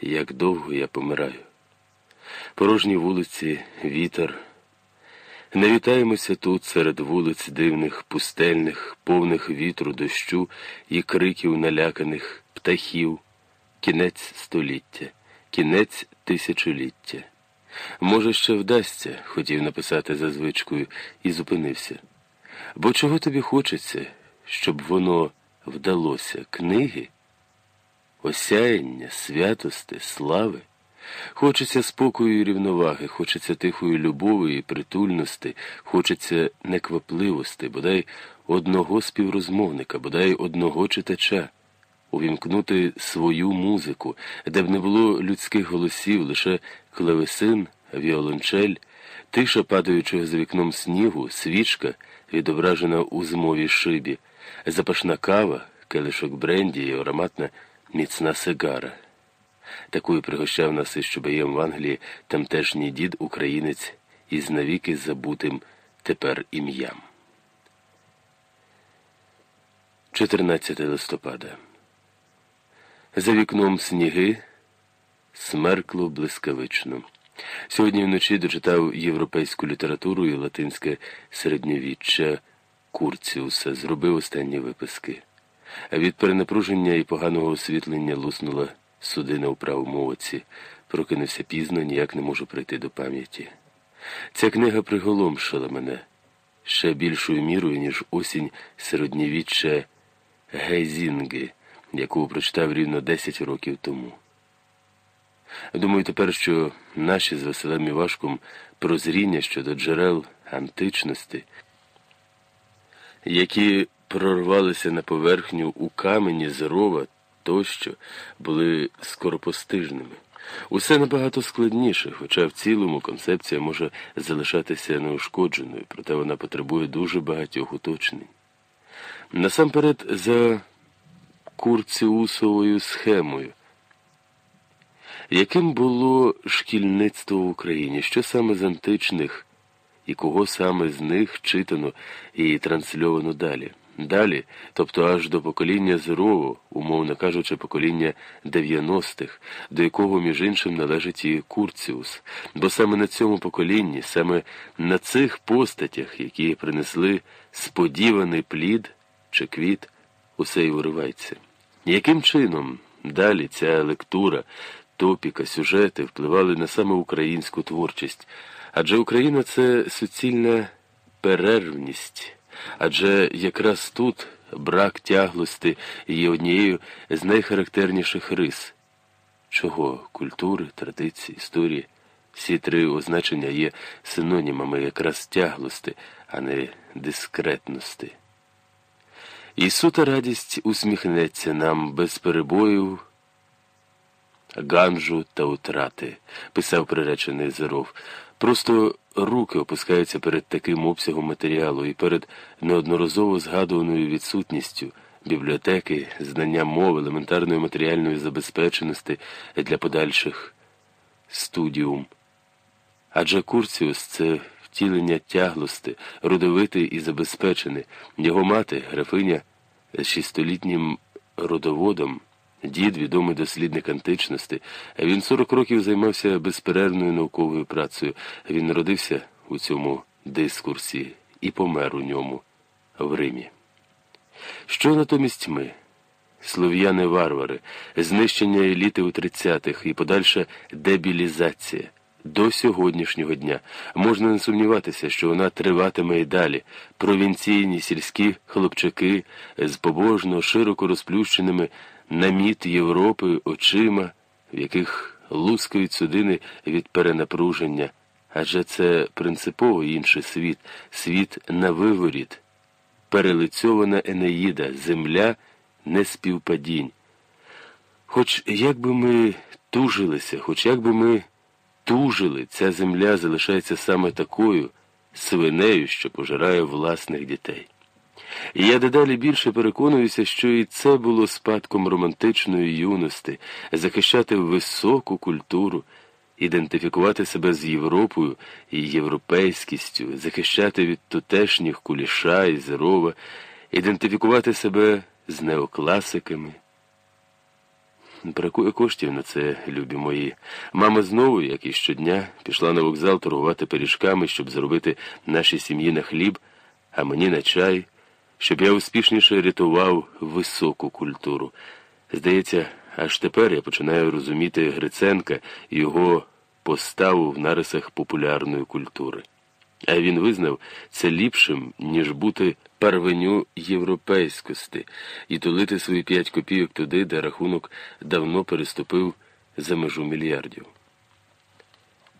як довго я помираю. Порожні вулиці, вітер. Не вітаємося тут серед вулиць дивних, пустельних, повних вітру, дощу і криків наляканих птахів, кінець століття, кінець тисячоліття. Може, ще вдасться, хотів написати за звичкою, і зупинився. Бо чого тобі хочеться, щоб воно вдалося книги, осяяння, святости, слави? Хочеться спокою і рівноваги, хочеться тихої любові і притульності, хочеться неквапливості, бодай одного співрозмовника, бодай одного читача, увімкнути свою музику, де б не було людських голосів, лише клавесин, віолончель, тиша падаючого за вікном снігу, свічка, відображена у зимовій шибі, запашна кава, келишок бренді і ароматна міцна сигара. Такою пригощав нас із Чубаєм в Англії тамтешній дід українець із навіки забутим тепер ім'ям. 14 листопада. За вікном сніги смеркло блискавично. Сьогодні вночі дочитав європейську літературу і латинське середньовіччя Курціуса, зробив останні виписки. Від перенапруження і поганого освітлення луснула судина у правому оці, прокинувся пізно, ніяк не можу прийти до пам'яті. Ця книга приголомшила мене ще більшою мірою, ніж осінь середньовіччя Гейзінги, яку прочитав рівно 10 років тому. Думаю тепер, що наші з Василем Івашком прозріння щодо джерел античності, які прорвалися на поверхню у камені з рова тощо були скоропостижними. Усе набагато складніше, хоча в цілому концепція може залишатися неушкодженою, проте вона потребує дуже багатьох уточнень. Насамперед, за курціусовою схемою, яким було шкільництво в Україні, що саме з античних і кого саме з них читано і трансльовано далі? Далі, тобто аж до покоління Зерову, умовно кажучи, покоління 90-х, до якого, між іншим, належить і Курціус, бо саме на цьому поколінні, саме на цих постатях, які принесли сподіваний плід чи квіт, усе й уривається. Яким чином далі ця лектура, топіка, сюжети впливали на саме українську творчість? Адже Україна це суцільна перервність. Адже якраз тут брак тяглости є однією з найхарактерніших рис, чого культури, традиції, історії. Всі три означення є синонімами якраз тяглости, а не дискретності. І сута радість усміхнеться нам без перебоїв, ганжу та утрати, писав приречений Зеров. Просто руки опускаються перед таким обсягом матеріалу і перед неодноразово згадуваною відсутністю бібліотеки, знання мови, елементарної матеріальної забезпеченості для подальших студіум. Адже Курціус це втілення тяглости, родовитий і забезпечений. Його мати, графиня з шістолітнім родоводом. Дід, відомий дослідник античності, він 40 років займався безперервною науковою працею. Він народився у цьому дискурсі і помер у ньому в Римі. Що натомість ми? Слов'яни-варвари, знищення еліти у 30-х і подальша дебілізація. До сьогоднішнього дня можна не сумніватися, що вона триватиме і далі. Провінційні сільські хлопчаки з побожно широко розплющеними наміт Європи очима, в яких лускають судини від перенапруження, адже це принципово інший світ, світ на виворіт, перелицьована Енеїда, земля неспівпадінь. Хоч як би ми тужилися, хоч як би ми тужили, ця земля залишається саме такою свинею, що пожирає власних дітей. І я дедалі більше переконуюся, що і це було спадком романтичної юності, захищати високу культуру, ідентифікувати себе з Європою і європейськістю, захищати від тутешніх куліша і зерова, ідентифікувати себе з неокласиками. Бракує коштів на це, любі мої. Мама знову, як і щодня, пішла на вокзал торгувати пиріжками, щоб зробити нашій сім'ї на хліб, а мені на чай, щоб я успішніше рятував високу культуру. Здається, аж тепер я починаю розуміти Гриценка і його поставу в нарисах популярної культури. А він визнав це ліпшим, ніж бути первеню європейськості і тулити свої п'ять копійок туди, де рахунок давно переступив за межу мільярдів.